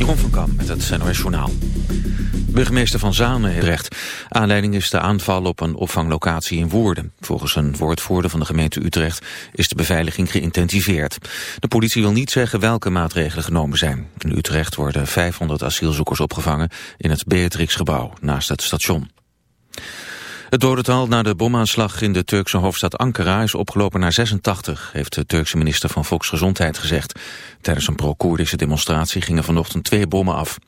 Jeroen van Kam met het NOS Journaal. Burgemeester Van Zanen heeft recht. Aanleiding is de aanval op een opvanglocatie in Woerden. Volgens een woordvoerder van de gemeente Utrecht is de beveiliging geïntensiveerd. De politie wil niet zeggen welke maatregelen genomen zijn. In Utrecht worden 500 asielzoekers opgevangen in het Beatrixgebouw naast het station. Het dodental na de bomaanslag in de Turkse hoofdstad Ankara is opgelopen naar 86, heeft de Turkse minister van Volksgezondheid gezegd. Tijdens een pro-Koerdische demonstratie gingen vanochtend twee bommen af.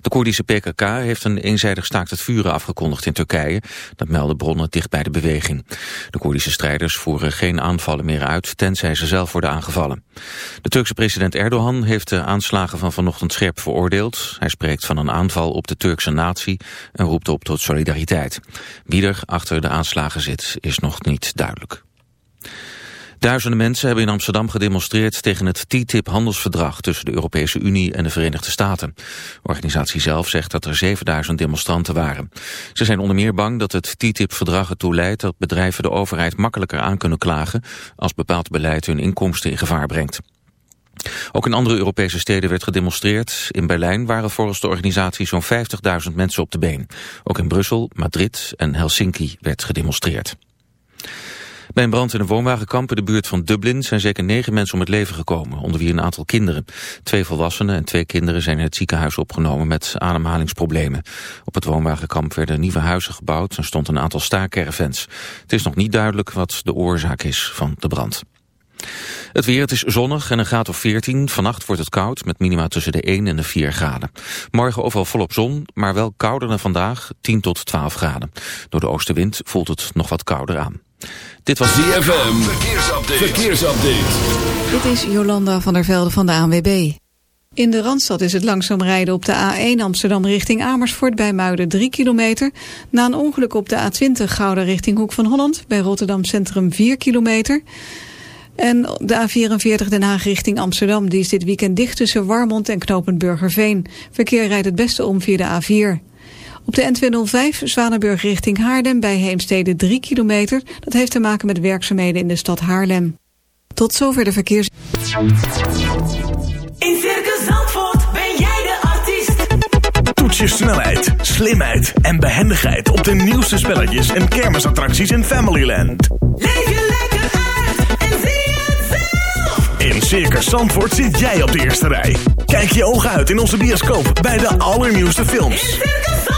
De Koerdische PKK heeft een eenzijdig staakt het vuren afgekondigd in Turkije. Dat melden bronnen dicht bij de beweging. De Koerdische strijders voeren geen aanvallen meer uit, tenzij ze zelf worden aangevallen. De Turkse president Erdogan heeft de aanslagen van vanochtend scherp veroordeeld. Hij spreekt van een aanval op de Turkse natie en roept op tot solidariteit. Wie er achter de aanslagen zit, is nog niet duidelijk. Duizenden mensen hebben in Amsterdam gedemonstreerd tegen het TTIP-handelsverdrag tussen de Europese Unie en de Verenigde Staten. De organisatie zelf zegt dat er 7000 demonstranten waren. Ze zijn onder meer bang dat het TTIP-verdrag ertoe leidt dat bedrijven de overheid makkelijker aan kunnen klagen als bepaald beleid hun inkomsten in gevaar brengt. Ook in andere Europese steden werd gedemonstreerd. In Berlijn waren volgens de organisatie zo'n 50.000 mensen op de been. Ook in Brussel, Madrid en Helsinki werd gedemonstreerd. Bij een brand in een woonwagenkamp in de buurt van Dublin zijn zeker negen mensen om het leven gekomen, onder wie een aantal kinderen. Twee volwassenen en twee kinderen zijn in het ziekenhuis opgenomen met ademhalingsproblemen. Op het woonwagenkamp werden nieuwe huizen gebouwd en stond een aantal staakcaravans. Het is nog niet duidelijk wat de oorzaak is van de brand. Het weer, het is zonnig en een graad of 14. Vannacht wordt het koud, met minima tussen de 1 en de 4 graden. Morgen overal volop zon, maar wel kouder dan vandaag, 10 tot 12 graden. Door de oostenwind voelt het nog wat kouder aan. Dit was ZFM, verkeersupdate. verkeersupdate. Dit is Jolanda van der Velde van de ANWB. In de Randstad is het langzaam rijden op de A1 Amsterdam richting Amersfoort bij Muiden 3 kilometer. Na een ongeluk op de A20 Gouda richting Hoek van Holland bij Rotterdam Centrum 4 kilometer. En de A44 Den Haag richting Amsterdam die is dit weekend dicht tussen Warmond en Knopend Burgerveen. Verkeer rijdt het beste om via de A4. Op de N205 Zwanenburg richting Haarlem bij Heemstede 3 kilometer. Dat heeft te maken met werkzaamheden in de stad Haarlem. Tot zover de verkeers... In Circus Zandvoort ben jij de artiest. Toets je snelheid, slimheid en behendigheid op de nieuwste spelletjes en kermisattracties in Familyland. Leef je lekker uit en zie het zelf. In Circus Zandvoort zit jij op de eerste rij. Kijk je ogen uit in onze bioscoop bij de allernieuwste films. In Circus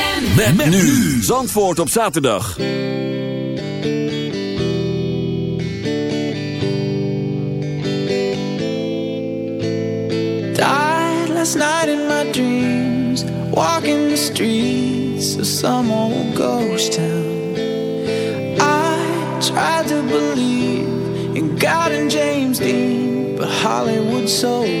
Met, met nu. Zandvoort op zaterdag. Died last night in my dreams, walking the streets of some old ghost town. I tried to believe in God and James Dean, but Hollywood sold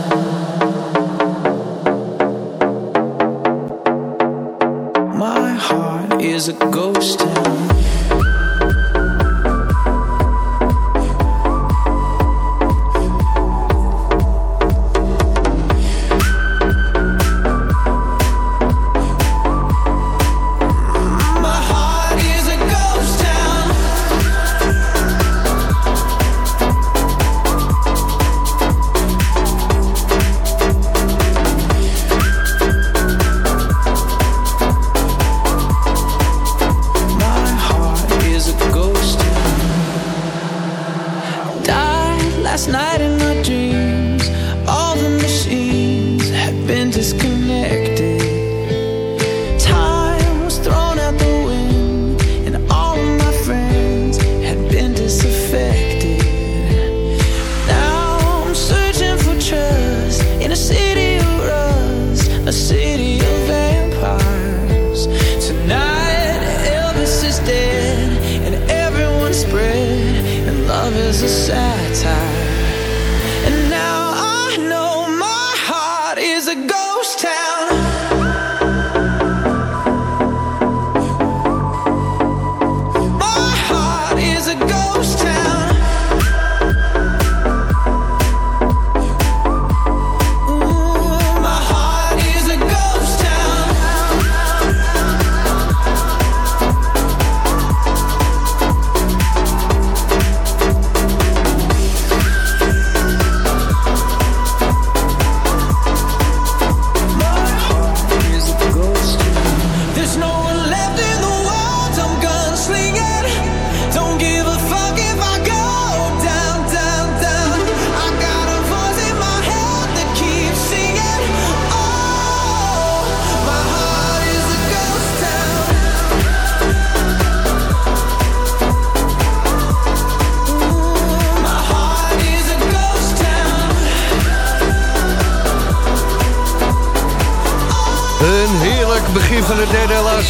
As a satire.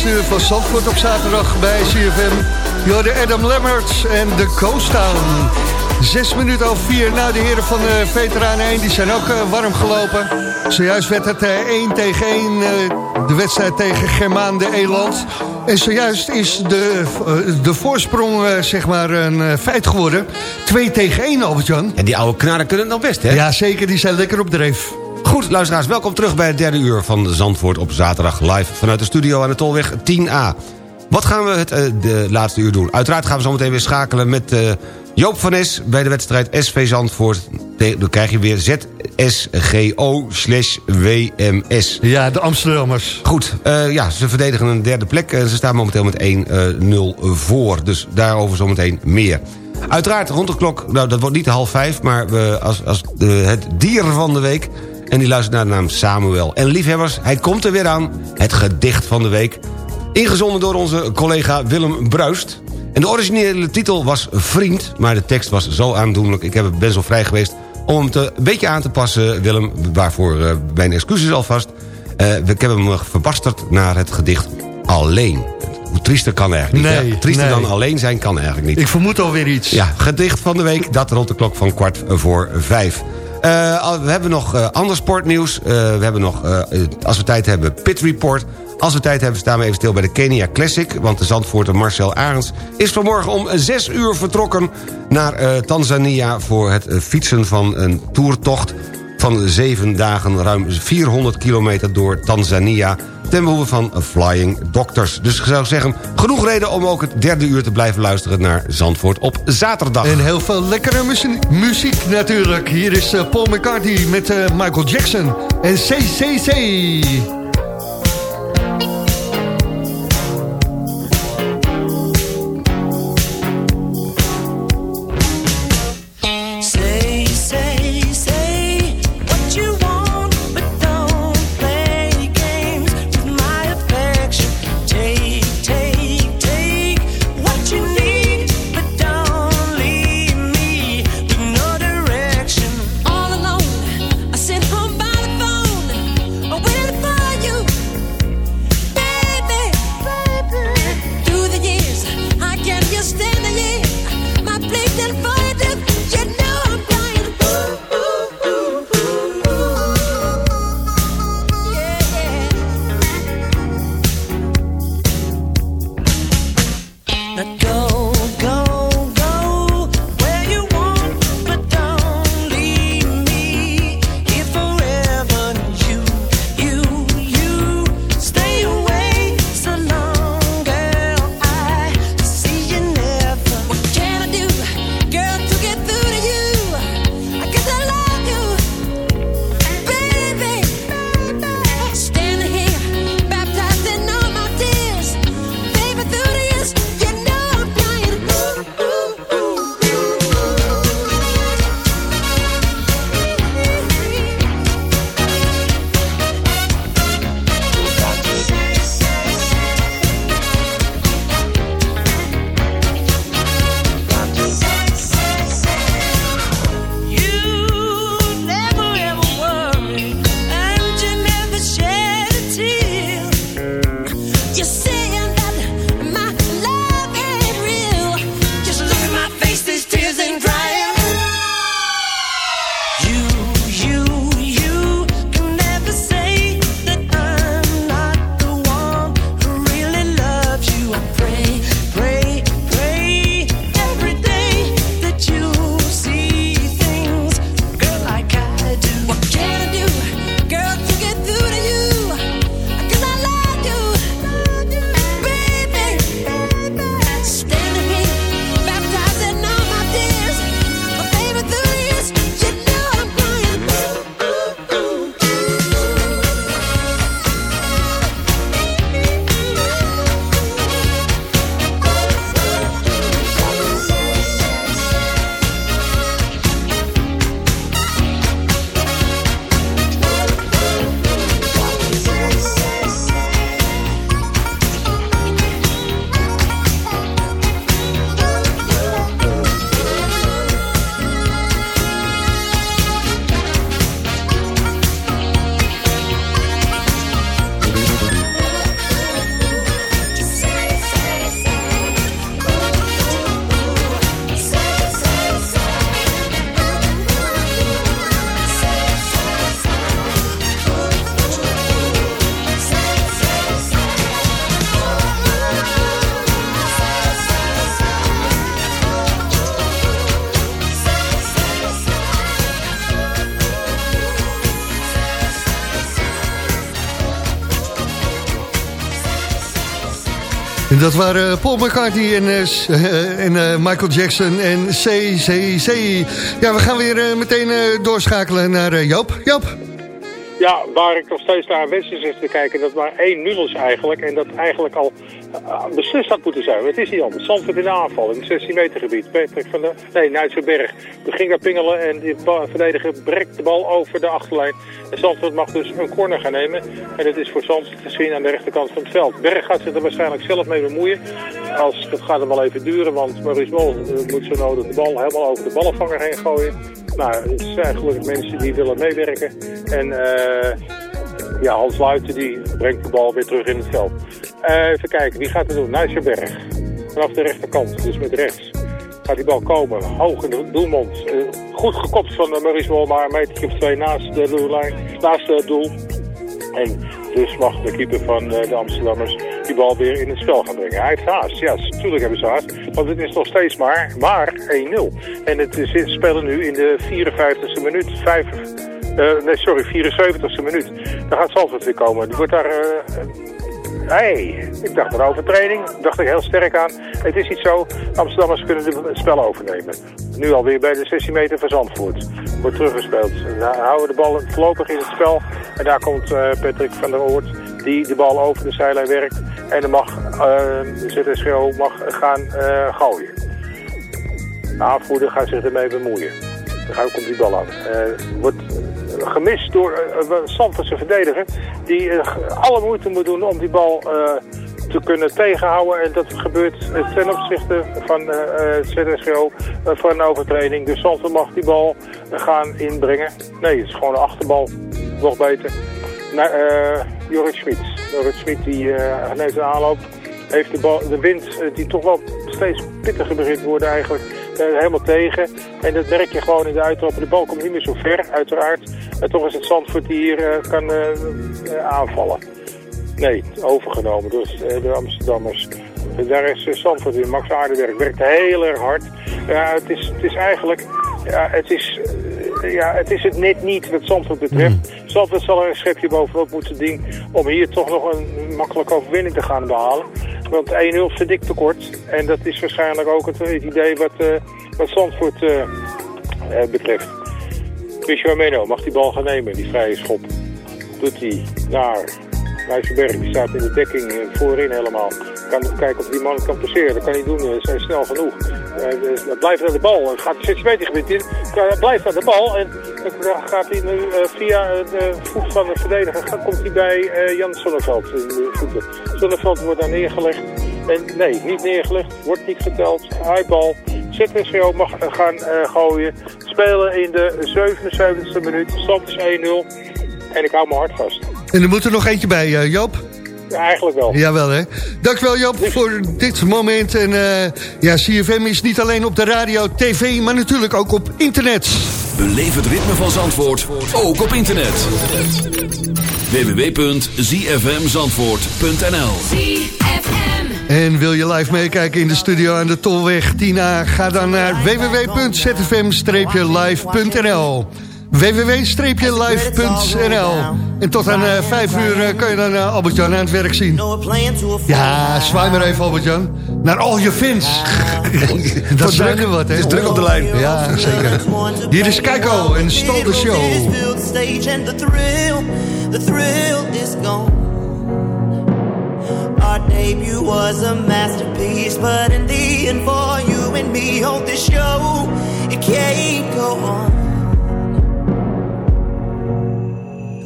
Laatste uur van Zandvoort op zaterdag bij CFM. Jorde Adam Lemmerts en de Coast Town. Zes minuten over vier. Nou, de heren van de Veteranen 1 die zijn ook eh, warm gelopen. Zojuist werd het eh, 1 tegen 1, eh, de wedstrijd tegen Germaan de Eland. En zojuist is de, eh, de voorsprong eh, zeg maar een eh, feit geworden. 2 tegen 1, Albert-Jan. En die oude knarren kunnen het nog best, hè? Ja, zeker. Die zijn lekker op dreef. Goed, luisteraars, welkom terug bij het derde uur van Zandvoort op zaterdag live vanuit de studio aan de Tolweg 10A. Wat gaan we het eh, de laatste uur doen? Uiteraard gaan we zo meteen weer schakelen met eh, Joop van Es bij de wedstrijd SV Zandvoort. Dan krijg je weer ZSGO slash WMS. Ja, de Amsterdammers. Goed, eh, ja, ze verdedigen een derde plek. en ze staan momenteel met 1-0 voor. Dus daarover zometeen meer. Uiteraard rond de klok, nou dat wordt niet half vijf... maar we, als, als de, het dier van de week... en die luistert naar de naam Samuel. En liefhebbers, hij komt er weer aan. Het gedicht van de week. Ingezonden door onze collega Willem Bruist. En de originele titel was Vriend... maar de tekst was zo aandoenlijk. Ik heb, ben zo vrij geweest om hem te, een beetje aan te passen, Willem. Waarvoor eh, mijn excuses alvast. Eh, ik heb hem eh, verbasterd naar het gedicht Alleen. Hoe triester kan eigenlijk niet. Nee? Triester nee. dan alleen zijn kan eigenlijk niet. Ik vermoed alweer iets. Ja, gedicht van de week, dat rond de klok van kwart voor vijf. Eh, we hebben nog eh, ander sportnieuws. Eh, we hebben nog, als we tijd hebben, Pit Report. Als we tijd hebben, staan we even stil bij de Kenia Classic. Want de Zandvoorter Marcel Arends is vanmorgen om 6 uur vertrokken... naar Tanzania voor het fietsen van een toertocht van zeven dagen ruim 400 kilometer door Tanzania... ten behoeve van Flying Doctors. Dus ik zou zeggen, genoeg reden om ook het derde uur te blijven luisteren... naar Zandvoort op zaterdag. En heel veel lekkere muzie- muziek natuurlijk. Hier is eh, Paul McCartney met eh, Michael Jackson en CCC. Dat waren Paul McCartney en, eh, eh, en eh, Michael Jackson en CCC. Ja, we gaan weer meteen doorschakelen naar Joop. Joop. Ja, waar ik nog steeds naar aanwezig zit te kijken, dat maar 1-0 is eigenlijk. En dat eigenlijk al uh, beslist had moeten zijn. Het is niet anders. Zandvoort in de aanval, in het 16 meter gebied. Patrick van de, nee, Nijtsenberg. Ging daar pingelen en ba- verdediger brekt de bal over de achterlijn. En Zandvoort mag dus een corner gaan nemen. En het is voor Zandvoort te zien aan de rechterkant van het veld. Berg gaat zich er waarschijnlijk zelf mee bemoeien. Als, dat gaat hem wel even duren, want Maurice Mol eh, moet zo nodig de bal helemaal over de ballenvanger heen gooien. Nou, het zijn gelukkig mensen die willen meewerken. En eh, ja, Hans Luiten die brengt de bal weer terug in het veld. Eh, even kijken, wie gaat het doen? Nijsselberg. Vanaf de rechterkant, dus met rechts. Gaat die bal komen, hoog in de doelmond. Eh, goed gekopt van uh, Maurice Mol, maar een meter of twee naast, de doellijn, naast het doel. En dus mag de keeper van de Amsterdammers die bal weer in het spel gaan brengen. Hij heeft haast. Ja, natuurlijk hebben ze haast. Want het is nog steeds maar, maar 1-0. En het is, spelen nu in de 54e minuut. 5, uh, nee, sorry, 74e minuut. Dan gaat Zalvoort weer komen. Die wordt daar... Uh, hey, ik dacht een overtreding. Dacht ik heel sterk aan. Het is niet zo. Amsterdammers kunnen het spel overnemen. Nu alweer bij de 16 meter van Zandvoort. Wordt teruggespeeld. We houden de bal voorlopig in het spel. En daar komt uh, Patrick van der Oort. Die de bal over de zijlijn werkt. En dan mag uh, ZSGO mag gaan uh, gooien. De aanvoerder gaat zich ermee bemoeien. Dan komt die bal aan. Wordt gemist door uh, Sanfordse verdediger. Die uh, alle moeite moet doen om die bal uh, te kunnen tegenhouden. En dat gebeurt ten opzichte van uh, ZSGO voor een overtreding. Dus Sanford mag die bal gaan inbrengen. Nee, het is gewoon een achterbal. Nog beter. Naar Jorrit Schmid. Jorrit Schmid die neemt een aanloop. Heeft de, bal, de wind die toch wel steeds pittiger begint te worden eigenlijk helemaal tegen. En dat merk je gewoon in de uitloop. De bal komt niet meer zo ver, uiteraard. En toch is het Zandvoort die hier uh, kan uh, aanvallen. Nee, overgenomen door de Amsterdammers. Daar is Zandvoort weer. Max Aardenwerk werkt heel erg hard. Ja, het is, het is eigenlijk... Ja, het is, ja, het is het net niet wat Zandvoort betreft. Mm. Zandvoort zal er een schepje bovenop moeten doen om hier toch nog een makkelijke overwinning te gaan behalen. Want 1-0 vind ik tekort. En dat is waarschijnlijk ook het, het idee wat, uh, wat Zandvoort uh, betreft. Christian Meno mag die bal gaan nemen, die vrije schop. Doet hij naar Nijsselberg. Die staat in de dekking voorin helemaal. Kan kijken of die man kan passeren. Dat kan hij doen. Ze zijn snel genoeg. Uh, blijft naar de bal. Het gaat 6 meter gebied in. Uh, blijft naar de bal. En dan gaat hij nu uh, via de voet van de verdediger. Komt hij bij Jan Sonneveld in wordt daar neergelegd. En nee, niet neergelegd. Wordt niet geteld. High ZSGO mag gaan gooien. Spelen in de 77e minuut. Stand is 1-0. En ik hou mijn hart vast. En er moet er nog eentje bij, Joop. Ja, eigenlijk wel. Jawel, hè. Dankjewel, Joop, voor dit moment. En uh, ja, CFM is niet alleen op de radio, tv, maar natuurlijk ook op internet. Beleef het ritme van Zandvoort, ook op internet. www.zfmzandvoort.nl En wil je live meekijken in de studio aan de Tolweg Tina? Ga dan naar www.zfm-live.nl www-live.nl En tot aan uh, 5 uur uh, kan je dan uh, Albert-Jan aan het werk zien. Ja, zwaai maar even Albert-Jan. Naar al je fans. dat zijn er wat, hè? Het is druk op de lijn. Ja, zeker. Hier is Keiko en Stol de Show. The thrill is gone. Our debut was a masterpiece, but in the end, for you and me on this show, it can't go on.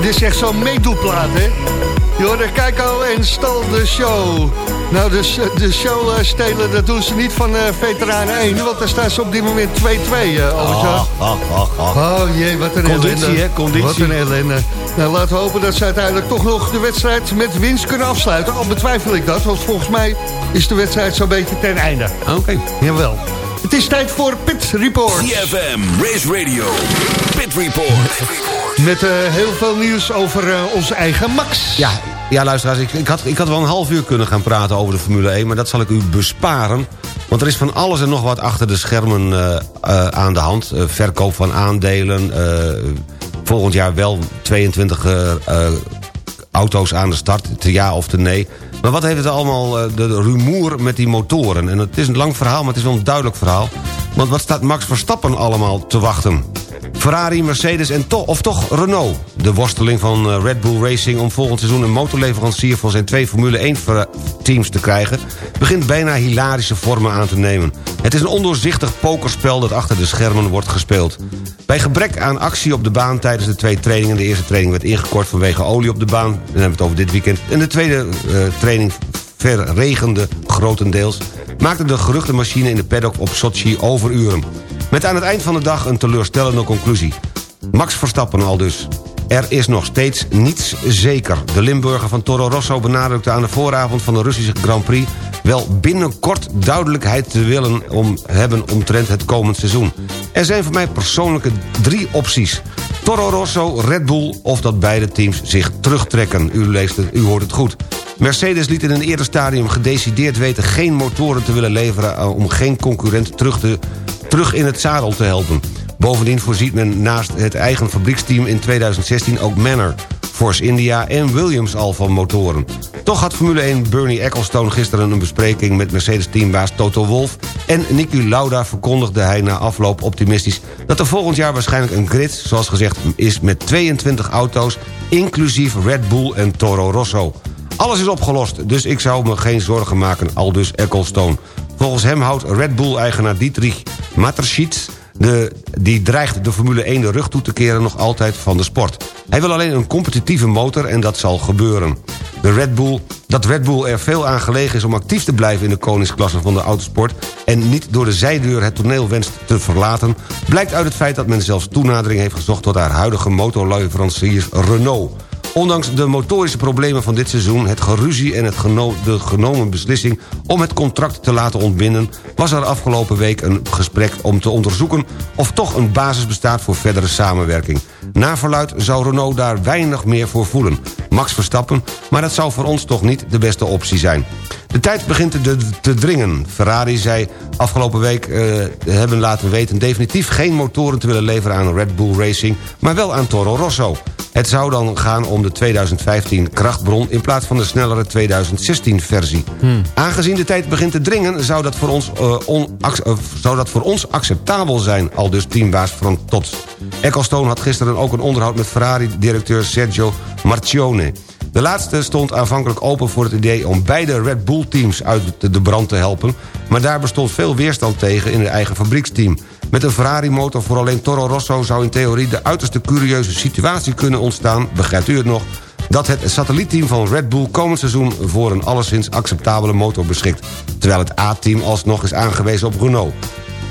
Dit is echt zo'n meedoeplaat, hè? Hoorde Keiko en stal de show. Nou, de, de show eh, stelen, dat doen ze niet van eh, Veteranen 1... want daar staan ze op dit moment 2-2, eh Albert-Jan. Oh jee, wat een Conditie, ellende. hè, conditie. Wat een ellende. Nou, laten we hopen dat ze uiteindelijk toch nog de wedstrijd met winst kunnen afsluiten. Al betwijfel ik dat, want volgens mij is de wedstrijd zo'n beetje ten einde. Oké. Jawel. Het is tijd voor Pit Report. CFM, Race Radio, Pit Report. Met eh, heel veel nieuws over eh, onze eigen Max. Ja, ja luisteraars, ik, ik, had, ik had wel een half uur kunnen gaan praten over de Formule 1... maar dat zal ik u besparen. Want er is van alles en nog wat achter de schermen eh, eh, aan de hand. Eh, verkoop van aandelen. Volgend jaar wel 22 eh, eh, auto's aan de start. Te ja of te nee. Maar wat heeft het allemaal, eh, de rumoer met die motoren? En het is een lang verhaal, maar het is wel een duidelijk verhaal. Want wat staat Max Verstappen allemaal te wachten? Ferrari, Mercedes en toch, of toch Renault. De worsteling van eh, Red Bull Racing om volgend seizoen een motorleverancier voor zijn twee Formule 1 ver- teams te krijgen, begint bijna hilarische vormen aan te nemen. Het is een ondoorzichtig pokerspel dat achter de schermen wordt gespeeld. Bij gebrek aan actie op de baan tijdens de twee trainingen, de eerste training werd ingekort vanwege olie op de baan, dan hebben we het over dit weekend, en de tweede eh, training verregende grotendeels, maakte de geruchtenmachine in de paddock op Sochi overuren. Met aan het eind van de dag een teleurstellende conclusie. Max Verstappen al dus. Er is nog steeds niets zeker. De Limburger van Toro Rosso benadrukte aan de vooravond van de Russische Grand Prix... wel binnenkort duidelijkheid te willen om, hebben omtrent het komend seizoen. Er zijn voor mij persoonlijke drie opties. Toro Rosso, Red Bull of dat beide teams zich terugtrekken. U, leest het, u hoort het goed. Mercedes liet in een eerder stadium gedecideerd weten... geen motoren te willen leveren eh, om geen concurrent terug, te, terug in het zadel te helpen. Bovendien voorziet men naast het eigen fabrieksteam in 2016 ook Manor... Force India en Williams al van motoren. Toch had Formule 1 Bernie Ecclestone gisteren een bespreking... met Mercedes-teambaas Toto Wolff en Niki Lauda verkondigde hij na afloop optimistisch... dat er volgend jaar waarschijnlijk een grid, zoals gezegd, is met 22 auto's... inclusief Red Bull en Toro Rosso. Alles is opgelost, dus ik zou me geen zorgen maken, aldus Ecclestone. Volgens hem houdt Red Bull-eigenaar Dietrich Mateschitz... De, die dreigt de Formule 1 de rug toe te keren nog altijd van de sport. Hij wil alleen een competitieve motor en dat zal gebeuren. De Red Bull, dat Red Bull er veel aan gelegen is om actief te blijven... in de koningsklasse van de autosport... en niet door de zijdeur het toneel wenst te verlaten... blijkt uit het feit dat men zelfs toenadering heeft gezocht... tot haar huidige motorleveranciers Renault... Ondanks de motorische problemen van dit seizoen... het geruzie en het de genomen beslissing om het contract te laten ontbinden... was er afgelopen week een gesprek om te onderzoeken... of toch een basis bestaat voor verdere samenwerking. Naar verluid zou Renault daar weinig meer voor voelen. Max Verstappen, maar dat zou voor ons toch niet de beste optie zijn. De tijd begint te, te dringen. Ferrari zei afgelopen week eh, hebben laten weten... definitief geen motoren te willen leveren aan Red Bull Racing... maar wel aan Toro Rosso. Het zou dan gaan om de 2015 krachtbron... in plaats van de snellere 2016-versie. Aangezien de tijd begint te dringen... zou dat voor ons, eh, eh, zou dat voor ons acceptabel zijn... al dus teambaas Frank Tots. Ecclestone had gisteren ook een onderhoud met Ferrari-directeur Sergio Marchione. De laatste stond aanvankelijk open voor het idee om beide Red Bull-teams uit de- brand te helpen... maar daar bestond veel weerstand tegen in het eigen fabrieksteam. Met een Ferrari-motor voor alleen Toro Rosso zou in theorie de uiterste curieuze situatie kunnen ontstaan... begrijpt u het nog, dat het satellietteam van Red Bull komend seizoen... voor een alleszins acceptabele motor beschikt... terwijl het A-team alsnog is aangewezen op Renault.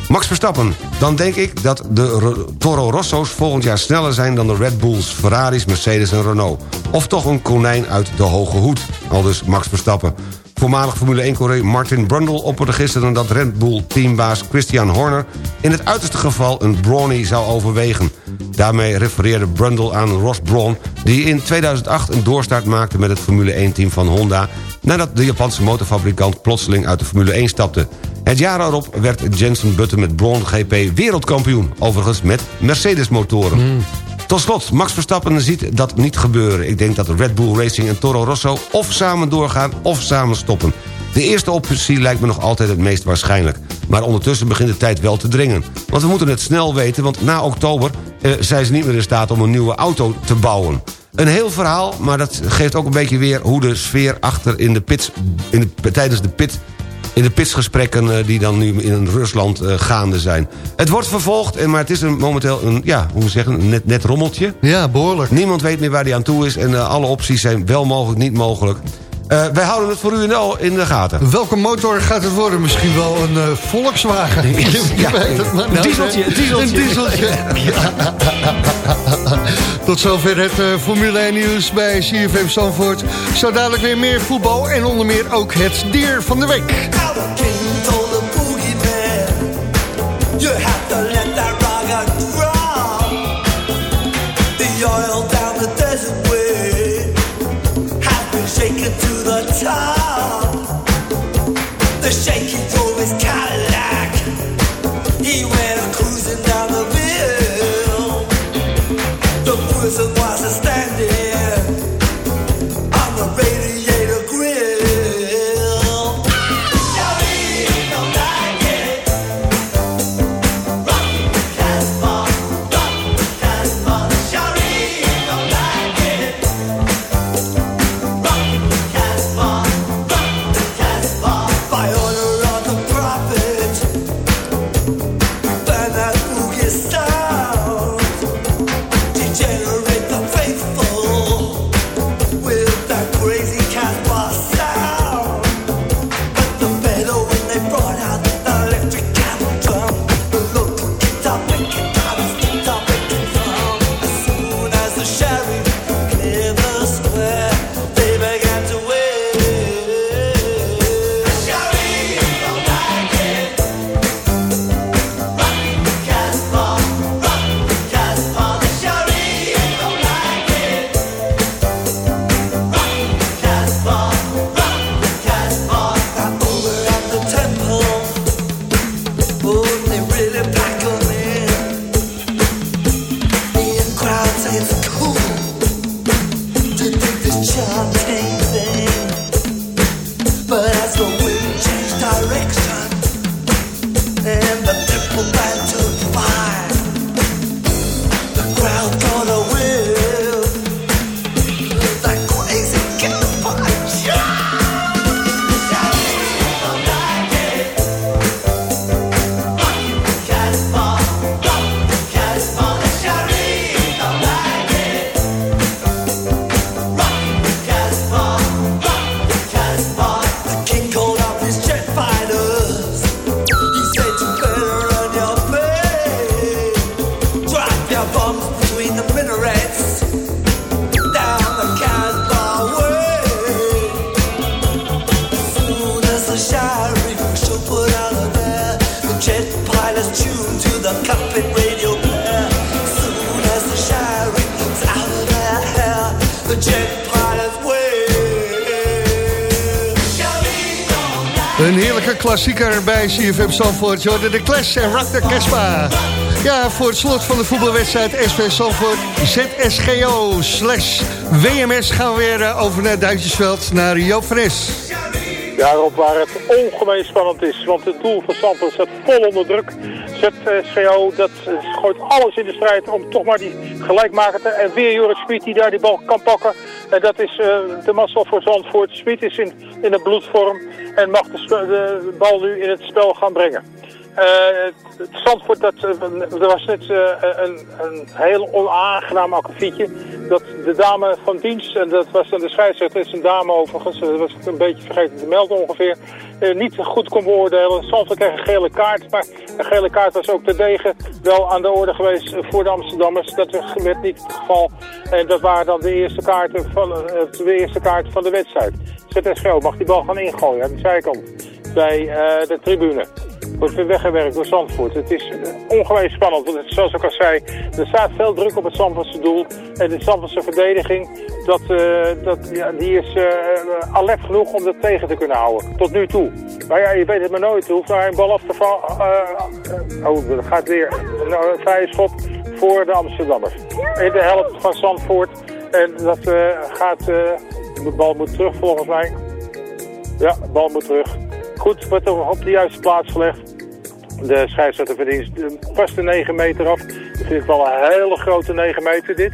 Max Verstappen, dan denk ik dat de Ro- Toro Rosso's volgend jaar sneller zijn... dan de Red Bulls, Ferraris, Mercedes en Renault. Of toch een konijn uit de hoge hoed, al dus Max Verstappen. Voormalig Formule 1-coureur Martin Brundle opperde gisteren... dat Red Bull-teambaas Christian Horner in het uiterste geval een Brawny zou overwegen. Daarmee refereerde Brundle aan Ross Brawn... die in 2008 een doorstart maakte met het Formule 1-team van Honda... nadat de Japanse motorfabrikant plotseling uit de Formule 1 stapte. Het jaar erop werd Jensen Button met Brawn GP wereldkampioen. Overigens met Mercedes-motoren. Tot slot, Max Verstappen ziet dat niet gebeuren. Ik denk dat Red Bull Racing en Toro Rosso of samen doorgaan of samen stoppen. De eerste optie lijkt me nog altijd het meest waarschijnlijk. Maar ondertussen begint de tijd wel te dringen. Want we moeten het snel weten, want na oktober... Eh, zijn ze niet meer in staat om een nieuwe auto te bouwen. Een heel verhaal, maar dat geeft ook een beetje weer... hoe de sfeer achter in de pits, in de, tijdens de pit in de pitsgesprekken eh, die dan nu in Rusland eh, gaande zijn. Het wordt vervolgd, en maar het is een, momenteel een, ja, hoe we zeggen, een net, net rommeltje. Ja, behoorlijk. Niemand weet meer waar hij aan toe is en eh, alle opties zijn wel mogelijk, niet mogelijk. Eh, wij houden het voor u in de, in de gaten. Welke motor gaat het worden? Misschien wel een eh, Volkswagen. Het maar Een dieseltje, een dieseltje. Een dieseltje. Ja. Tot zover het eh, Formule 1 nieuws bij CFM Zandvoort. Zo dadelijk weer meer voetbal en onder meer ook het dier van de week. To CFM Zandvoort. Hoorde de Clash en Rock the Casbah. Ja, voor het slot van de voetbalwedstrijd SV Zandvoort ZSGO slash WMS gaan we weer eh, over naar Duitsersveld, naar Joop Fres. Daarop waar het ongemeen spannend is. Want het doel van Zandvoort staat vol onder druk. ZCO, dat eh, gooit alles in de strijd om toch maar die gelijkmaker te... En weer Joris Smit die daar die bal kan pakken. En dat is eh, de mazzel voor Zandvoort. Smit is in, in een bloedvorm en mag de, de bal nu in het spel gaan brengen. Het, het Zandvoort, dat, eh, er was net eh, een, een heel onaangenaam akkefietje. Dat de dame van dienst, en dat was dan de scheidsrechter, is een dame overigens, dat was een beetje vergeten te melden ongeveer, eh, niet goed kon beoordelen. Zandvoort kreeg een gele kaart, maar een gele kaart was ook terdege wel aan de orde geweest voor de Amsterdammers. Dat werd niet het geval. En dat waren dan de eerste kaarten van, eh, de, eerste kaarten van de wedstrijd. ZSGO mag die bal gaan ingooien aan de zijkant bij eh, de tribune. Wordt weer weggewerkt door Zandvoort. Het is eh, ongeweest spannend, want zoals ik al zei, er staat veel druk op het Zandvoortse doel. En de Zandvoortse verdediging, dat, eh, dat, ja, die is uh, alert genoeg om dat tegen te kunnen houden. Tot nu toe. Maar ja, je weet het maar nooit. Er hoeft een bal af te vallen. oh, dat gaat weer nou, een vrije schop voor de Amsterdammers. In de helft van Zandvoort. En dat gaat... de bal moet terug volgens mij. Ja, de bal moet terug. Goed, wordt er op de juiste plaats gelegd. De scheidsrechter verdient vast de 9 meter af. Dat vind ik wel een hele grote 9 meter dit.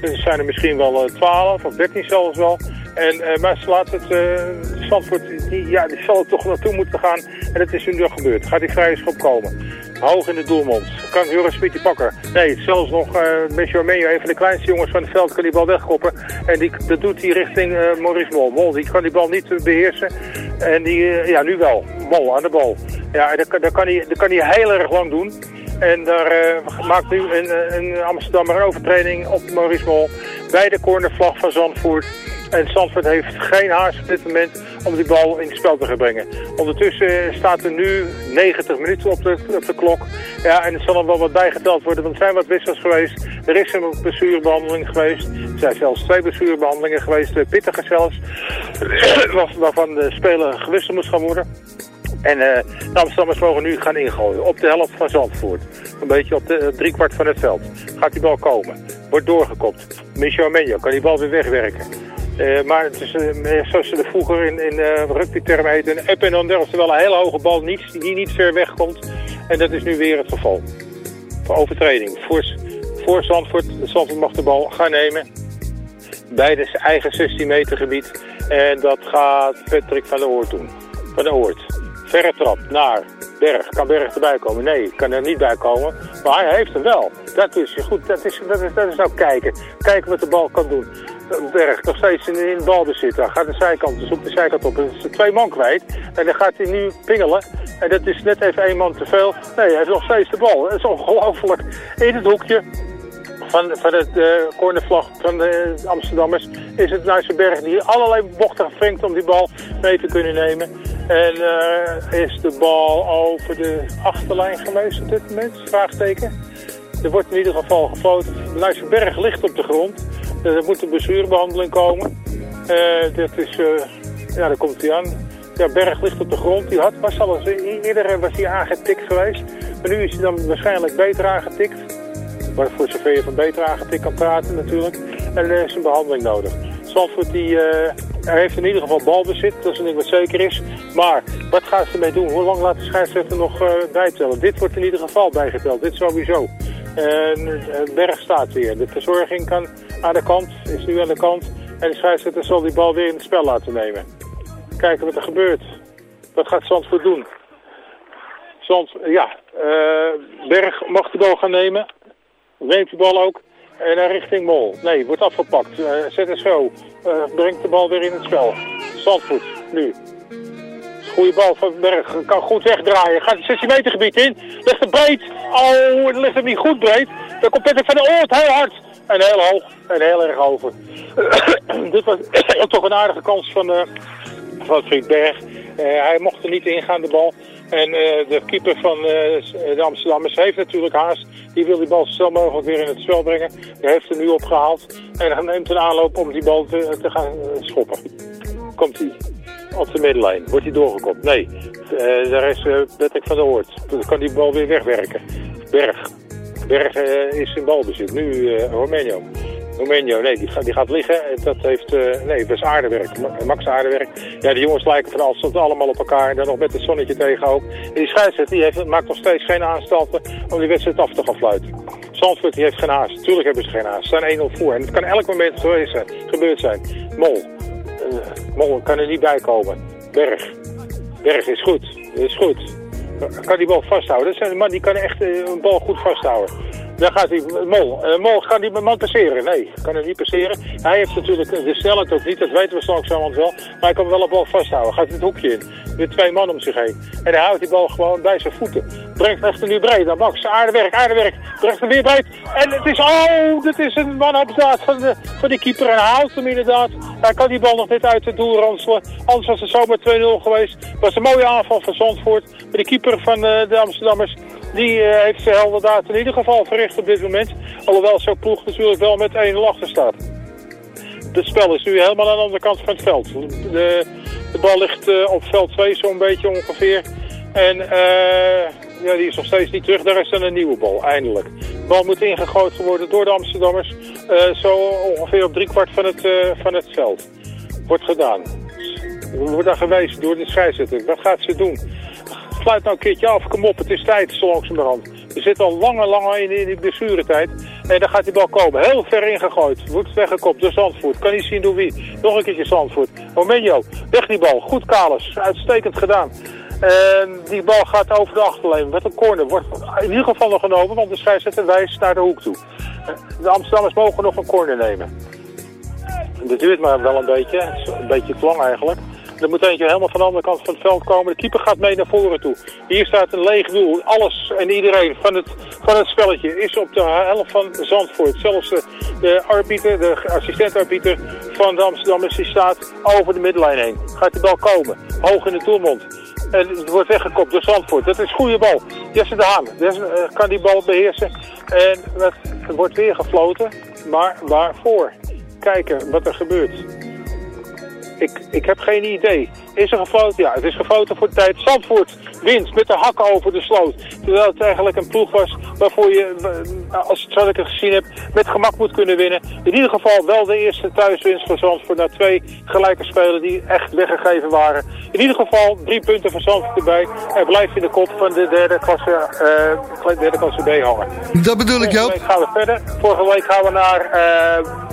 Dus zijn er misschien wel 12 of 13 zelfs wel. En, uh, maar ze laat het, uh, Zandvoort, die, ja, die zal er toch naartoe moeten gaan. En dat is nu nog gebeurd. Gaat die vrije schop komen. Hoog in de doelmond. Kan Joris Pietje pakken. Nee, zelfs nog uh, Messi Armenio, een van de kleinste jongens van het veld, kan die bal wegkoppen. En die, dat doet hij richting uh, Maurice Mol. Mol die kan die bal niet beheersen. En die, ja, nu wel. Mol aan de bal. Ja, dat, dat, kan hij, dat kan hij heel erg lang doen. En daar maakt nu een, een Amsterdammer een overtreding op Maurice Mol. Bij de cornervlag van Zandvoort. En Zandvoort heeft geen haast op dit moment om die bal in het spel te gaan brengen. Ondertussen staat er nu 90 minuten op de, op de klok. Ja, en er zal er wel wat bijgeteld worden, want er zijn wat wissels geweest. Er is een blessurebehandeling geweest. Er zijn zelfs twee blessurebehandelingen geweest, pittige zelfs. waarvan de speler gewisseld moet gaan worden. En uh, de Amsterdammers mogen nu gaan ingooien op de helft van Zandvoort. Een beetje op de driekwart van het veld. Gaat die bal komen. Wordt doorgekopt. Michel Menjo kan die bal weer wegwerken. Uh, maar het is uh, zoals ze er vroeger in, in uh, rugbytermen heten, een up en onder, oftewel een hele hoge bal niet, die niet ver weg komt. En dat is nu weer het geval. Voor overtreding. Voor, voor Zandvoort, Zandvoort mag de bal gaan nemen. Bij de eigen 16 meter gebied. En dat gaat Patrick van der Oort doen. Van der Oort. Verre trap naar Berg. Kan Berg erbij komen? Nee, kan er niet bij komen. Maar hij heeft hem wel. Dat is goed. Dat is, dat is nou kijken. Kijken wat de bal kan doen. Berg nog steeds in, in balbezit. Hij gaat de zijkant, op de zijkant op. En is er twee man kwijt. En dan gaat hij nu pingelen. En dat is net even één man te veel. Nee, hij heeft nog steeds de bal. Dat is ongelooflijk. In het hoekje van, van het uh, cornervlag van de Amsterdammers is het Nijsselberg die allerlei bochten wringt om die bal mee te kunnen nemen. En uh, is de bal over de achterlijn geweest op dit moment? Vraagteken. Er wordt in ieder geval gefloten. Nijsselberg ligt op de grond. Er moet een bestuurbehandeling komen. Uh, dat is, ja, daar komt hij aan. Ja, Berg ligt op de grond. Die had, was al eens, eerder was hij aangetikt geweest. Maar nu is hij dan waarschijnlijk beter aangetikt. Maar voor zover je van beter aangetikt kan praten natuurlijk. En er is een behandeling nodig. Zandvoort die, er heeft in ieder geval balbezit, dat is een ding wat zeker is. Maar wat gaan ze ermee doen? Hoe lang laat de scheidsrechter nog bijtellen? Dit wordt in ieder geval bijgeteld, dit sowieso. Berg staat weer. De verzorging kan aan de kant, is nu aan de kant. En de scheidsrechter zal die bal weer in het spel laten nemen. Kijken wat er gebeurt. Wat gaat Zandvoort doen? Zand, ja, uh, Berg mag de bal gaan nemen. Neemt de bal ook. En naar richting Mol. Nee, wordt afgepakt. Uh, het zo. Uh, brengt de bal weer in het spel. Zandvoet, nu. Goede bal van Berg. Kan goed wegdraaien. Gaat het 16 meter gebied in. Ligt het breed. Oh, ligt het niet goed breed. Dan komt Patrick van de Oort heel hard. En heel hoog. En heel erg over. Dit was toch een aardige kans van, uh, van Friedberg. hij mocht er niet ingaan, de bal. En uh, de keeper van uh, de Amsterdammers heeft natuurlijk haast. Die wil die bal zo snel mogelijk weer in het spel brengen. Die heeft er nu opgehaald. En hij neemt een aanloop om die bal te, te gaan uh, schoppen. Komt hij op de middenlijn. Wordt hij doorgekopt? Nee. daar is Patrick van der Hoort. Dan kan die bal weer wegwerken. Berg. Berg is in balbezit. Nu Romenio. Romenio, nee, die gaat, die gaat liggen. Dat heeft, uh, nee, is aardewerk. Max aardewerk. Ja, de jongens lijken van afstand allemaal op elkaar. En dan nog met het zonnetje tegen ook. En die scheidsrechter die heeft, maakt nog steeds geen aanstalten om die wedstrijd af te gaan fluiten. Zandvoort die heeft geen haast. Tuurlijk hebben ze geen haast. Ze staan 1-0 voor. En het kan elk moment geweest zijn, gebeurd zijn. Mol. Uh, Mol kan er niet bij komen. Berg. Berg is goed. Is goed. Kan die bal vasthouden. Dat een man die kan echt eh, een bal goed vasthouden. Dan gaat hij, Mol, eh, Mol gaat die man passeren? Nee, kan hem niet passeren. Hij heeft natuurlijk de snelheid ook niet, dat weten we straks allemaal wel. Maar hij kan wel een bal vasthouden. Gaat het hoekje in. Met twee man om zich heen. En hij houdt die bal gewoon bij zijn voeten. Brengt echt nu breed naar Max. Aardewerk, aardewerk. Brengt hem weer breed. En het is, oh, dit is een man op daad van de, van die keeper. En hij houdt hem inderdaad. Hij kan die bal nog niet uit het doel ranselen. Anders was het zomaar 2-0 geweest. Het was een mooie aanval van Zandvoort. Maar de keeper van eh, de Amsterdammers, die eh, heeft zijn heldendaad in ieder geval verricht op dit moment. Alhoewel zo'n ploeg natuurlijk wel met 1-0 achter staat. Het spel is nu helemaal aan de andere kant van het veld. De, de bal ligt eh, op veld 2 zo'n beetje ongeveer. En eh, ja, die is nog steeds niet terug. Daar is dan een nieuwe bal, eindelijk. De bal moet ingegooid worden door de Amsterdammers. zo ongeveer op driekwart van het, van het veld. Wordt gedaan. Wordt daar gewezen door de scheidsrechter. Wat gaat ze doen? Sluit nou een keertje af, kom op, het is tijd, zo langzamerhand. We zitten al lange, lange in, in die blessuretijd. En dan gaat die bal komen. Heel ver ingegooid. Wordt weggekopt door Zandvoort. Kan niet zien door wie. Nog een keertje Zandvoort. Momenio, weg die bal. Goed Kalis. Uitstekend gedaan. En die bal gaat over de achterlijn. Met een corner. Wordt in ieder geval nog genomen, want de scheidsrechter wijst naar de hoek toe. De Amsterdammers mogen nog een corner nemen. Dat duurt maar wel een beetje. Een beetje te lang eigenlijk. Er moet eentje helemaal van de andere kant van het veld komen. De keeper gaat mee naar voren toe. Hier staat een leeg doel. Alles en iedereen van het, van het spelletje is op de helft van Zandvoort. Zelfs de, de arbiter, de assistent-arbiter van de Amsterdammers, die staat over de middenlijn heen. Gaat de bal komen. Hoog in de doelmond. En het wordt weggekopt door Zandvoort. Dat is goede bal. Jesse de Haan Jesse, eh, kan die bal beheersen. En het wordt weer gefloten. Maar waarvoor? Kijken wat er gebeurt. Ik, ik heb geen idee. Is er gefloten? Ja, het is gefloten voor de tijd. Zandvoort wint met de hakken over de sloot. Terwijl het eigenlijk een ploeg was waarvoor je, eh, als het zo ik het gezien heb, met gemak moet kunnen winnen. In ieder geval wel de eerste thuiswinst voor Zandvoort na twee gelijke spelen die echt weggegeven waren. In ieder geval drie punten voor Zandvoort erbij. En blijft in de kop van de derde klasse, eh, derde klasse B hangen. Dat bedoel ik, Joop. week gaan we verder. Vorige week gaan we naar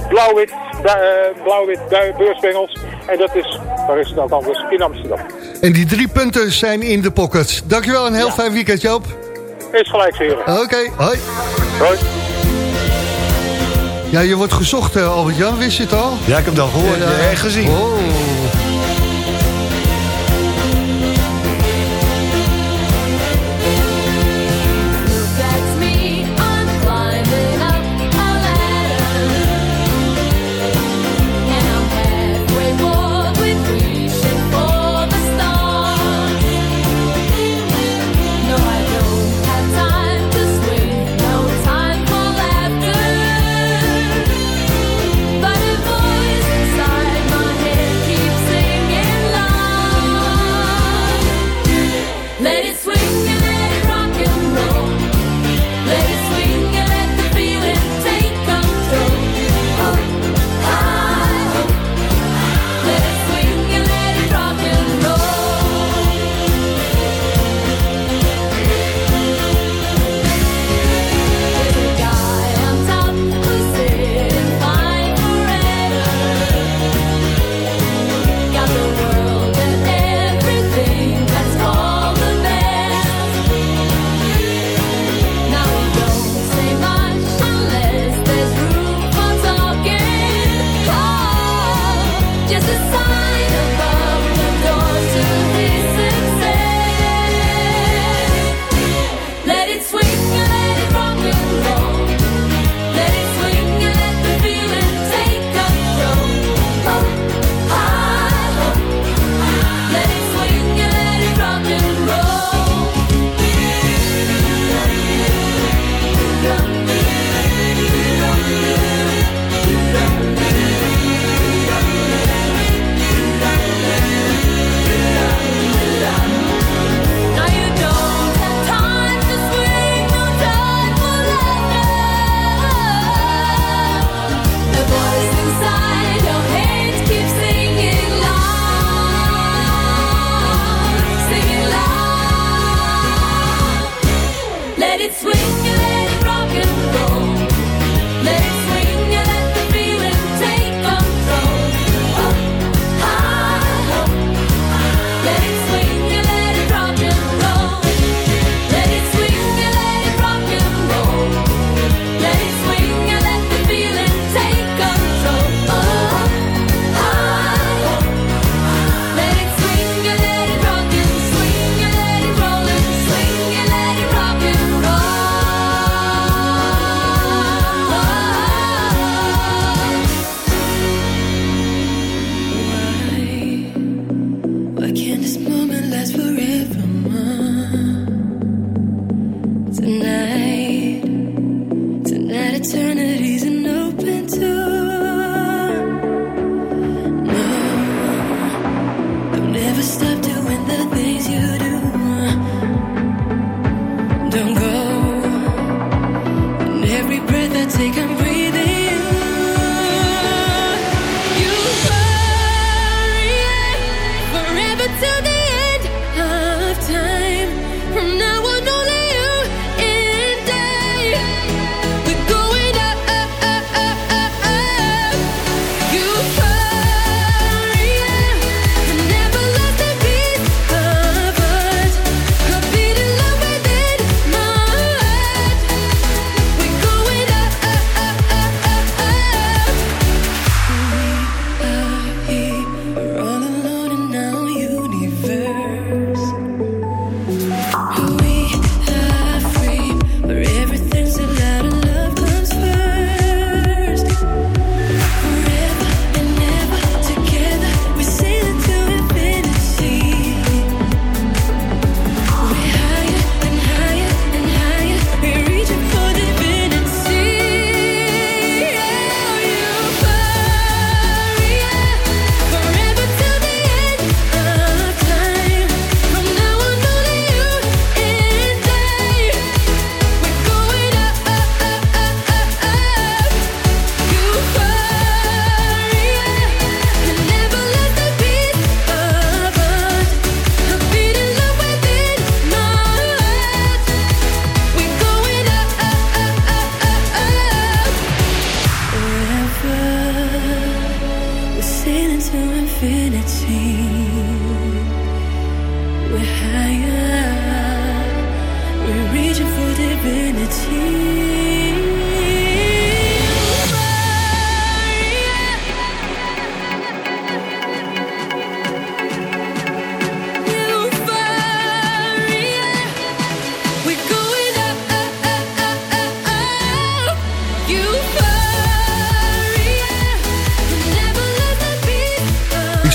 Blauw-Wit, uh, Blauw-Wit Bu- Beursbengels. En dat is, waar is het ook anders, in Amsterdam. En die drie punten zijn in de pocket. Dankjewel, een heel fijn weekend, Joop. Is gelijk, heren. Oké, hoi. Hoi. Ja, je wordt gezocht, eh, Albert-Jan, wist je het al? Ja, ik heb het al gehoord Ja. en gezien. Oh.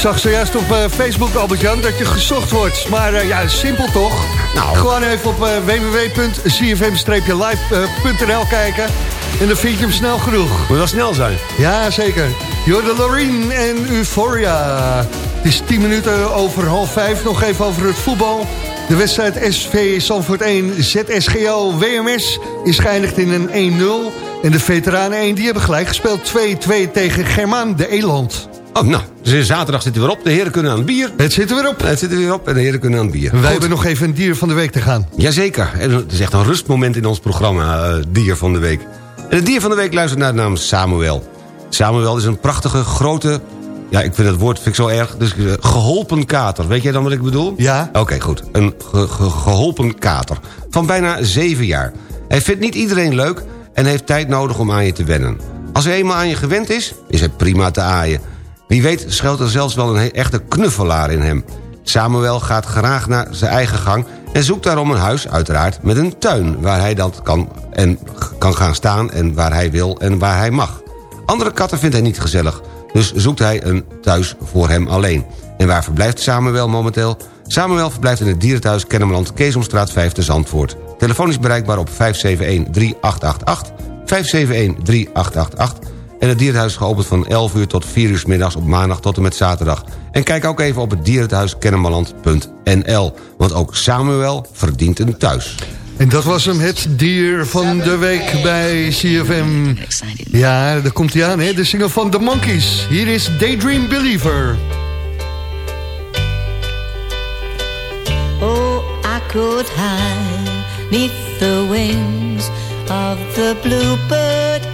Zag zojuist op eh, Facebook, Albert-Jan, dat je gezocht wordt. Maar eh, ja, simpel toch? Nou. Gewoon even op eh, www.cfm-live.nl kijken. En dan vind je hem snel genoeg. Moet wel snel zijn. Ja, zeker. Jorde Loreen en Euphoria. Het is 10 minuten over half vijf. Nog even over het voetbal. De wedstrijd SV Sanford 1 ZSGO WMS is geëindigd in een 1-0. En de veteranen 1 die hebben gelijk gespeeld 2-2 tegen Germaan de Eland. Oh, nou, dus zaterdag zitten we weer op. De heren kunnen aan het bier. Het zit er weer op. Het zit er weer op en de heren kunnen aan het bier. Wij Goed. hebben nog even een dier van de week te gaan. Jazeker. Het is echt een rustmoment in ons programma, eh, Dier van de Week. En het Dier van de Week luistert naar de naam Samuel. Samuel is een prachtige, grote... Ja, ik vind het woord vind ik zo erg. Dus eh, geholpen kater. Weet jij dan wat ik bedoel? Ja. Oké, goed. Een ge- ge- geholpen kater. Van bijna zeven jaar. Hij vindt niet iedereen leuk en heeft tijd nodig om aan je te wennen. Als hij eenmaal aan je gewend is, is hij prima te aaien. Wie weet schuilt er zelfs wel een echte knuffelaar in hem. Samuel gaat graag naar zijn eigen gang... en zoekt daarom een huis, uiteraard, met een tuin... waar hij dat kan, en kan gaan staan en waar hij wil en waar hij mag. Andere katten vindt hij niet gezellig... dus zoekt hij een thuis voor hem alleen. En waar verblijft Samuel momenteel? Samuel verblijft in het dierenthuis Kennemerland... Keesomstraat 5 te Zandvoort. Telefoon is bereikbaar op 571-3888... 571-3888... En het dierenthuis is geopend van 11 uur tot 4 uur 's middags op maandag tot en met zaterdag. En kijk ook even op het dierenthuiskennemerland.nl. Want ook Samuel verdient een thuis. En dat was hem, het dier van de week bij CFM. Ja, daar komt hij aan, hè? de single van The Monkeys. Hier is Daydream Believer. Oh, I could hide neath the wings of the bluebird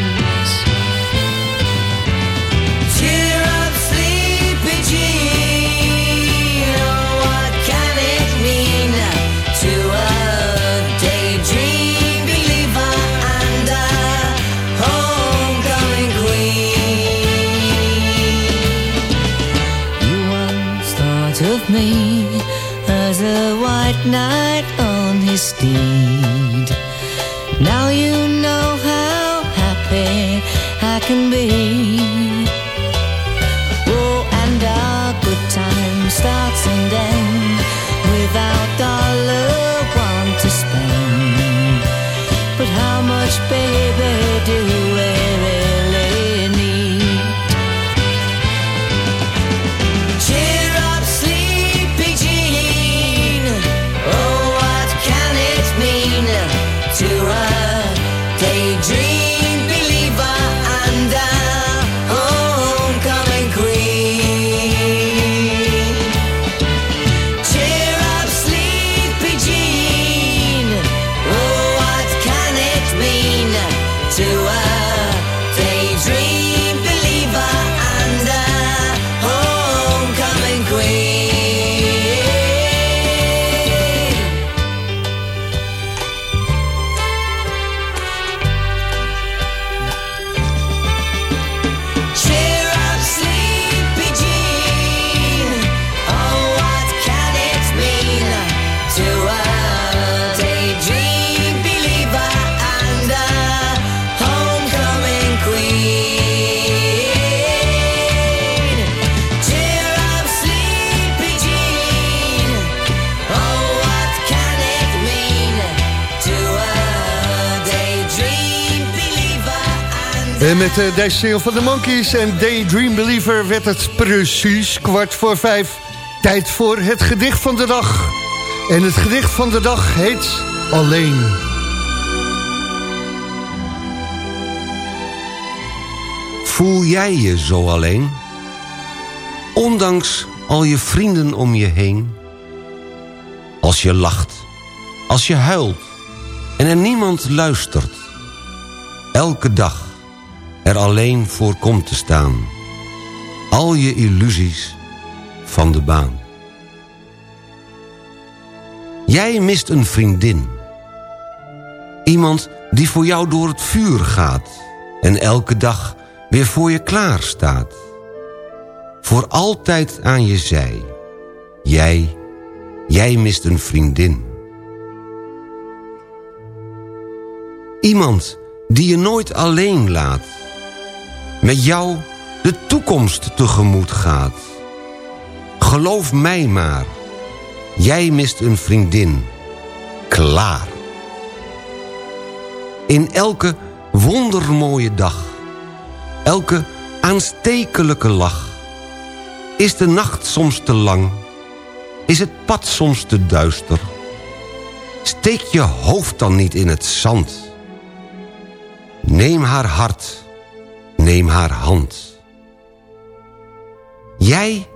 with me as a white knight on his steed. Now you know how happy I can be. En met eh, deze van de Monkeys en Daydream Believer werd het precies kwart voor vijf. Tijd voor het gedicht van de dag. En het gedicht van de dag heet Alleen. Voel jij je zo alleen? Ondanks al je vrienden om je heen? Als je lacht, als je huilt en er niemand luistert. Elke dag er alleen voor komt te staan. Al je illusies van de baan. Jij mist een vriendin. Iemand die voor jou door het vuur gaat... en elke dag weer voor je klaar staat. Voor altijd aan je zij. Jij, jij mist een vriendin. Iemand die je nooit alleen laat. Met jou de toekomst tegemoet gaat. Geloof mij maar. Jij mist een vriendin. Klaar. In elke wondermooie dag. Elke aanstekelijke lach. Is de nacht soms te lang? Is het pad soms te duister? Steek je hoofd dan niet in het zand. Neem haar hart. Neem haar hand. Jij,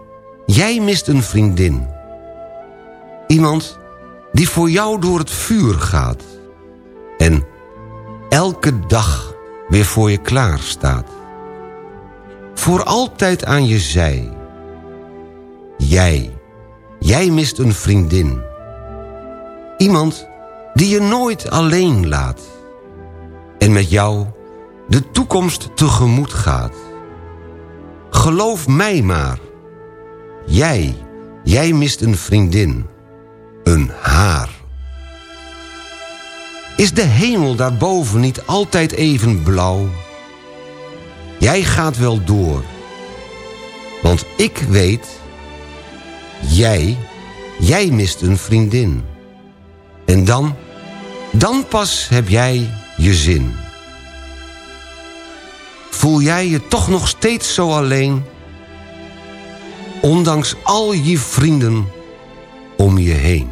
jij mist een vriendin. Iemand die voor jou door het vuur gaat. En elke dag weer voor je klaar staat. Voor altijd aan je zij. Jij, jij mist een vriendin. Iemand die je nooit alleen laat. En met jou de toekomst tegemoet gaat. Geloof mij maar. Jij, jij mist een vriendin. Een haar. Is de hemel daarboven niet altijd even blauw? Jij gaat wel door. Want ik weet... Jij, jij mist een vriendin. En dan, dan pas heb jij je zin. Voel jij je toch nog steeds zo alleen? Ondanks al je vrienden om je heen.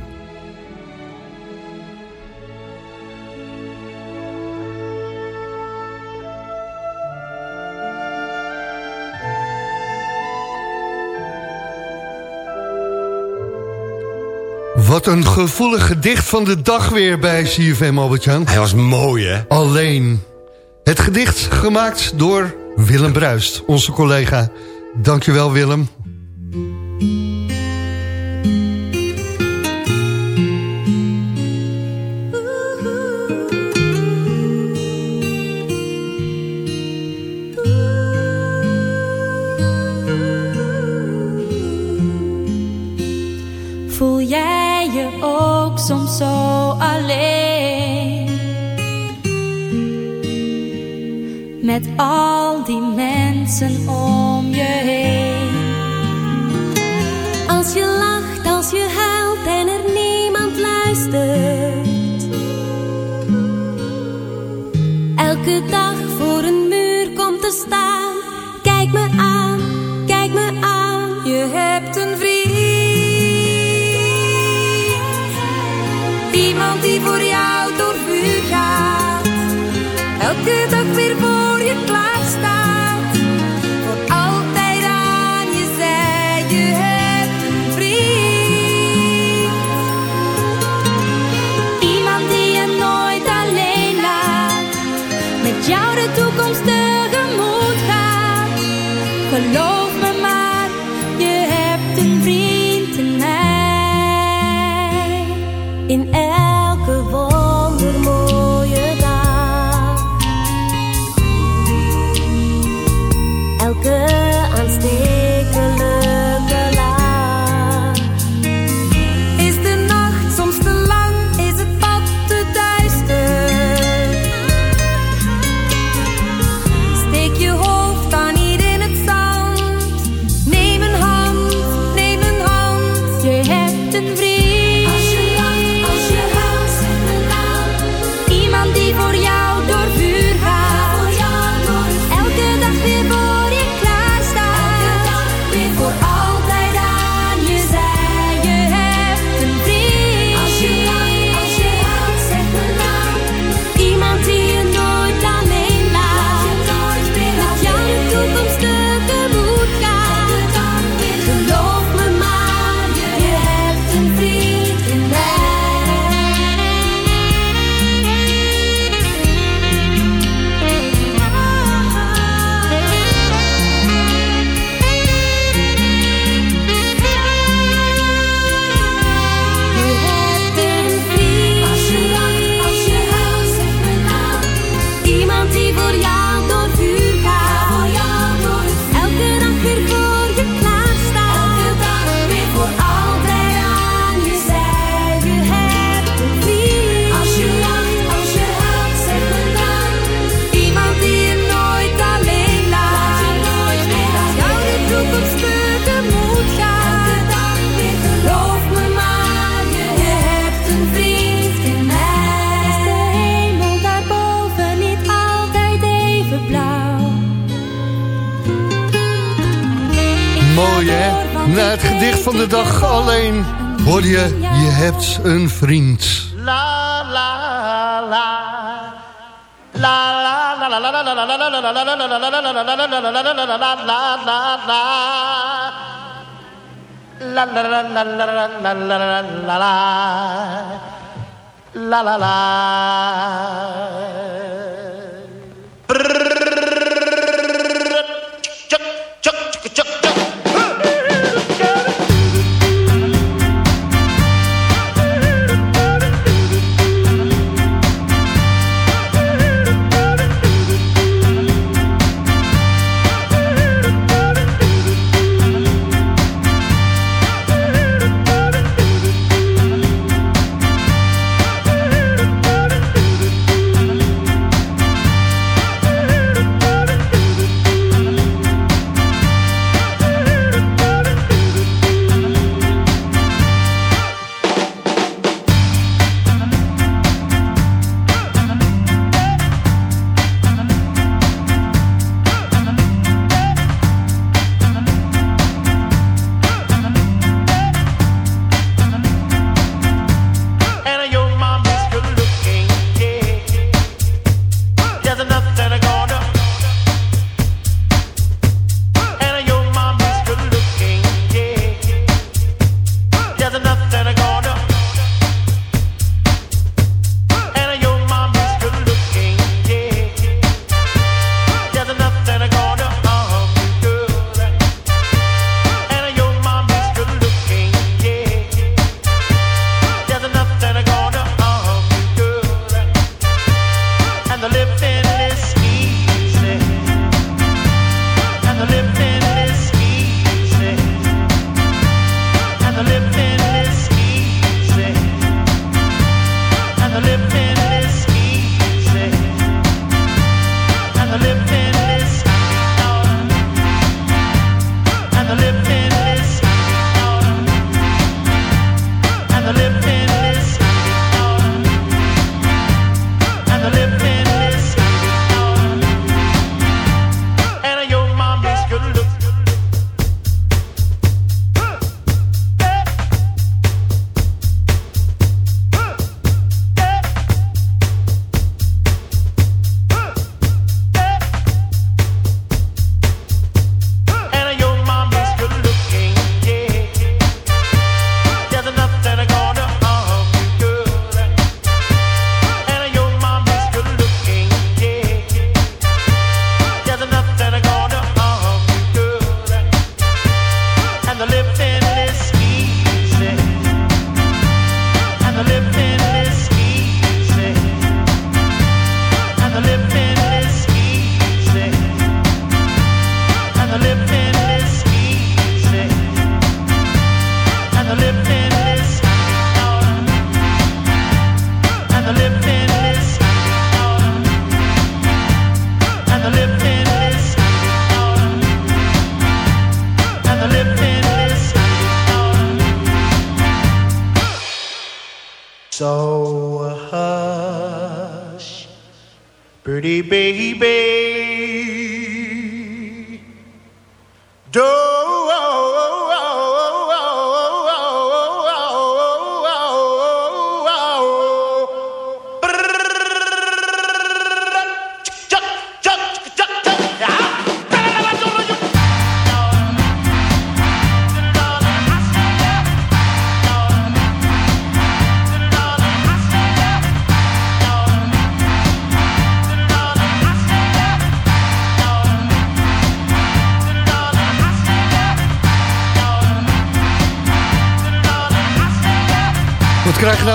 Wat een gevoelig gedicht van de dag weer bij CFM Albert-Jan. Hij was mooi, hè? Alleen. Het gedicht gemaakt door Willem Bruist, onze collega. Dankjewel Willem. Voel jij je ook soms zo alleen? met al die mensen om je heen. Als je lacht, als je huilt en er niemand luistert. Elke dag voor een muur komt te staan. Kijk me aan, kijk me aan, je hebt een vriend. Iemand die voor jou door vuur gaat. Elke van de dag alleen hoor je, je hebt een vriend. La la la. La la la la la la la la la la la la la la la slipping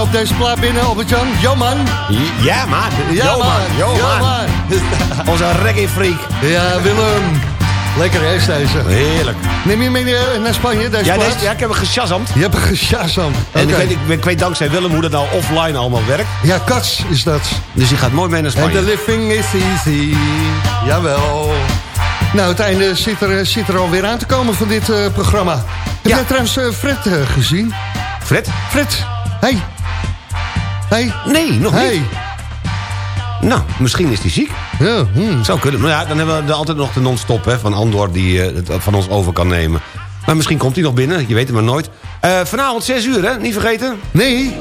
Op deze plaat binnen, Albert-Jan? Jo man. Ja, man. Ja, Yo, man. Yo, Ja, man. man. Onze reggae-freak. Ja, Willem. Lekker is deze. Heerlijk. Neem je mee naar Spanje, deze Ja, plaat? deze, ja, ik heb hem geshazamd. Je hebt geshazam. En ik, weet, ik, ik weet dankzij Willem hoe dat nou offline allemaal werkt. Ja, Kats is dat. Dus die gaat mooi mee naar En Spanje. the living is easy. Jawel. Nou, het einde zit er, zit er alweer aan te komen van dit eh, programma. Heb Ja. jij trouwens eh, Fred eh, gezien? Fred? Fred, hey. Hey. Nee, nog Hey. niet. Nou, misschien is hij ziek. Ja, hmm. Zou kunnen. Maar ja, dan hebben we altijd nog de non-stop hè, van Andor die eh, het van ons over kan nemen. Maar misschien komt hij nog binnen, je weet het maar nooit. Eh, vanavond 6 uur, hè? Niet vergeten? Nee,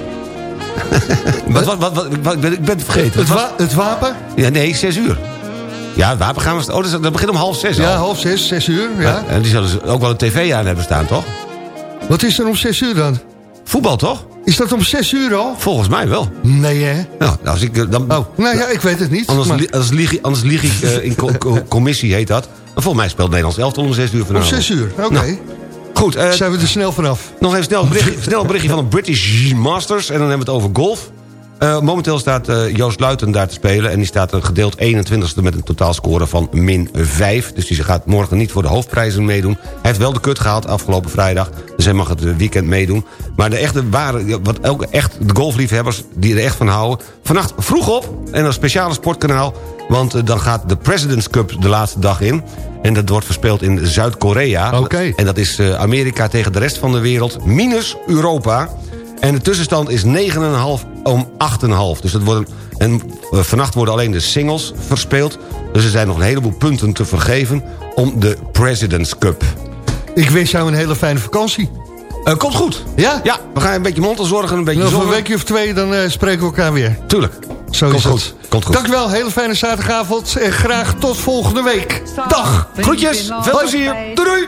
Wat, wat, wat, wat- wat- ik, ben, ik ben het vergeten. het, wa- wapen? ja, nee, 6 uur. Ja, het wapen gaan we... Oh, dat, begint om half zes Ja, al. half zes, zes uur. Ja. En die zullen ook wel een tv aan hebben staan, toch? Wat is er om zes uur dan? Voetbal, toch? Is dat om zes uur al? Volgens mij wel. Nee, hè? Nou, als ik, eh, dan, Oh, nou ja, ik weet het niet. Anders, maar- li- anders, lieg, ik- anders lieg ik eh, in co- co- commissie, heet dat. Maar volgens mij speelt Nederlands elftal om 6 uur om vanavond. zes uur, oké. Nou, Goed, eh, Zijn we er snel vanaf? nog even snel een berichtje, snel een berichtje van de British Masters. En dan hebben we het over golf. Eh, momenteel staat eh, Joost Luiten daar te spelen. En die staat een gedeeld 21ste met een totaalscore van min 5. Dus die gaat morgen niet voor de hoofdprijzen meedoen. Hij heeft wel de kut gehaald afgelopen vrijdag. Dus hij mag het eh, weekend meedoen. Maar de echte ware, wat ook echt de golfliefhebbers die er echt van houden. Vannacht vroeg op en een speciale sportkanaal. Want dan gaat de President's Cup de laatste dag in. En dat wordt verspeeld in Zuid-Korea. Oké. En dat is Amerika tegen de rest van de wereld. Minus Europa. En de tussenstand is 9,5 om 8,5. Dus dat wordt een, en eh, vannacht worden alleen de singles verspeeld. Dus er zijn nog een heleboel punten te vergeven om de President's Cup. Ik wens jou een hele fijne vakantie. Eh, komt goed. Ja? Ja, we gaan een beetje mondelzorgen, een beetje Nog een zorgen. weekje of twee, dan eh, spreken we elkaar weer. Tuurlijk. Zo Komt is goed. het. Komt goed. Dankjewel, hele fijne zaterdagavond. En graag tot volgende week. Dag. Groetjes, veel plezier. Doei doei.